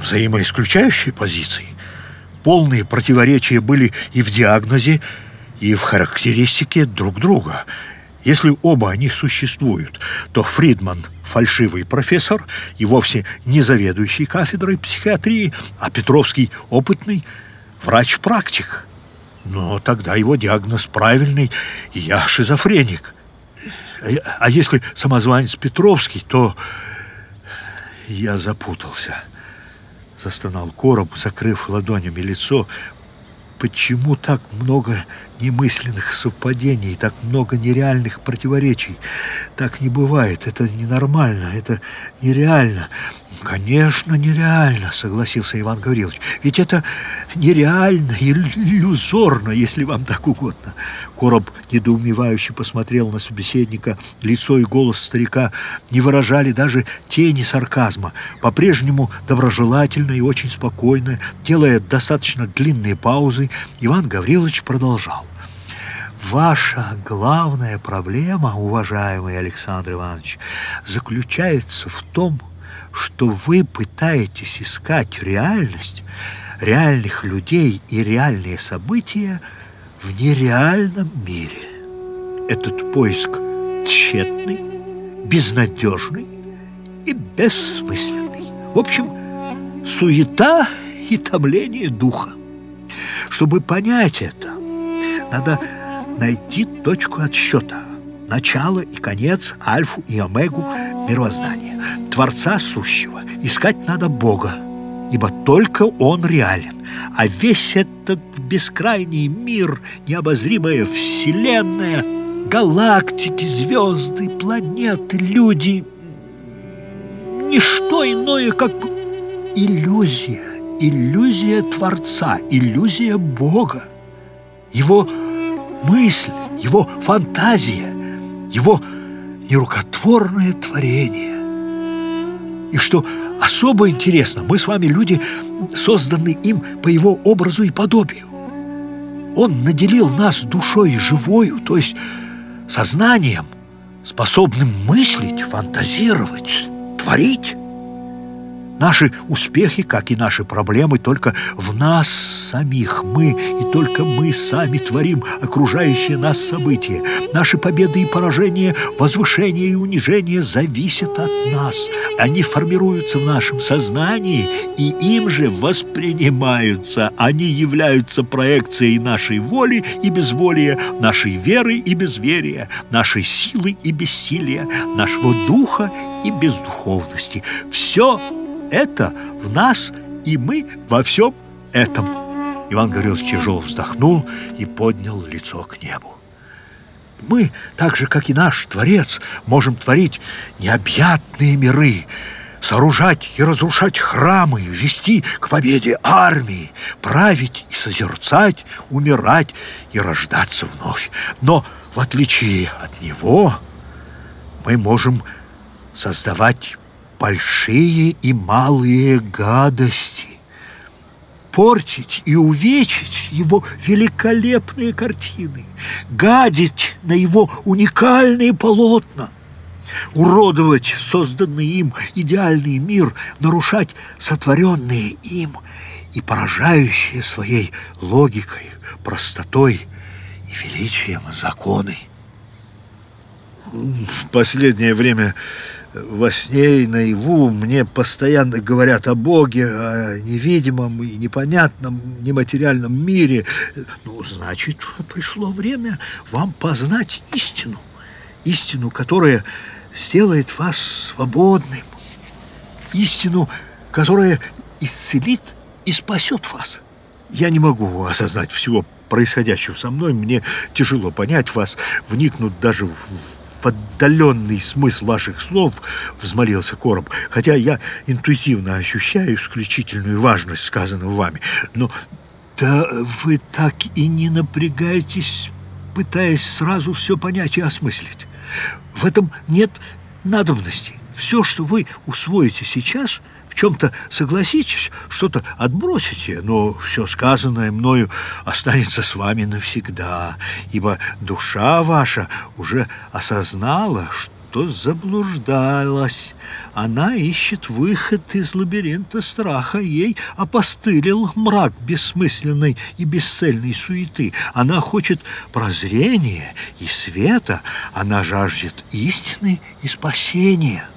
взаимоисключающие позиции. Полные противоречия были и в диагнозе, и в характеристике друг друга. Если оба они существуют, то Фридман – фальшивый профессор и вовсе не заведующий кафедрой психиатрии, а Петровский – опытный врач-практик. Но тогда его диагноз правильный, и я шизофреник. А если самозванец Петровский, то я запутался. Застонал короб, закрыв ладонями лицо. Почему так много немысленных совпадений, так много нереальных противоречий? Так не бывает, это ненормально, это нереально. «Конечно, нереально», — согласился Иван Гаврилович. «Ведь это нереально, иллюзорно, если вам так угодно». Короб недоумевающе посмотрел на собеседника. Лицо и голос старика не выражали даже тени сарказма. По-прежнему доброжелательно и очень спокойно, делая достаточно длинные паузы, Иван Гаврилович продолжал. Ваша главная проблема, уважаемый Александр Иванович, заключается в том, что вы пытаетесь искать реальность, реальных людей и реальные события в нереальном мире. Этот поиск тщетный, безнадежный и бессмысленный. В общем, суета и томление духа. Чтобы понять это, надо найти точку отсчета, начало и конец, альфу и омегу мироздания. Творца сущего искать надо Бога, ибо только Он реален, а весь этот бескрайний мир, необозримая вселенная, галактики, звезды, планеты, люди – ничто иное, как иллюзия, иллюзия Творца, иллюзия Бога, Его мысль, Его фантазия, Его нерукотворное творение – и что особо интересно, мы с вами люди, созданы им по его образу и подобию. Он наделил нас душой живою, то есть сознанием, способным мыслить, фантазировать, творить. Наши успехи, как и наши проблемы, только в нас самих. Мы и только мы сами творим окружающие нас события. Наши победы и поражения, возвышения и унижения зависят от нас. Они формируются в нашем сознании и им же воспринимаются. Они являются проекцией нашей воли и безволия, нашей веры и безверия, нашей силы и бессилия, нашего духа и бездуховности. Все это в нас, и мы во всем этом. Иван Гаврилович тяжело вздохнул и поднял лицо к небу. Мы, так же, как и наш Творец, можем творить необъятные миры, сооружать и разрушать храмы, вести к победе армии, править и созерцать, умирать и рождаться вновь. Но, в отличие от него, мы можем создавать большие и малые гадости, портить и увечить его великолепные картины, гадить на его уникальные полотна, уродовать созданный им идеальный мир, нарушать сотворенные им и поражающие своей логикой, простотой и величием законы. В последнее время во сне и наяву мне постоянно говорят о Боге, о невидимом и непонятном нематериальном мире. Ну, значит, пришло время вам познать истину. Истину, которая сделает вас свободным. Истину, которая исцелит и спасет вас. Я не могу осознать всего происходящего со мной. Мне тяжело понять вас, вникнуть даже в в отдаленный смысл ваших слов, взмолился Короб, хотя я интуитивно ощущаю исключительную важность сказанного вами, но да вы так и не напрягаетесь, пытаясь сразу все понять и осмыслить. В этом нет надобности. Все, что вы усвоите сейчас – в чем-то согласитесь, что-то отбросите, но все сказанное мною останется с вами навсегда, ибо душа ваша уже осознала, что заблуждалась. Она ищет выход из лабиринта страха. Ей опостылил мрак бессмысленной и бесцельной суеты. Она хочет прозрения и света. Она жаждет истины и спасения.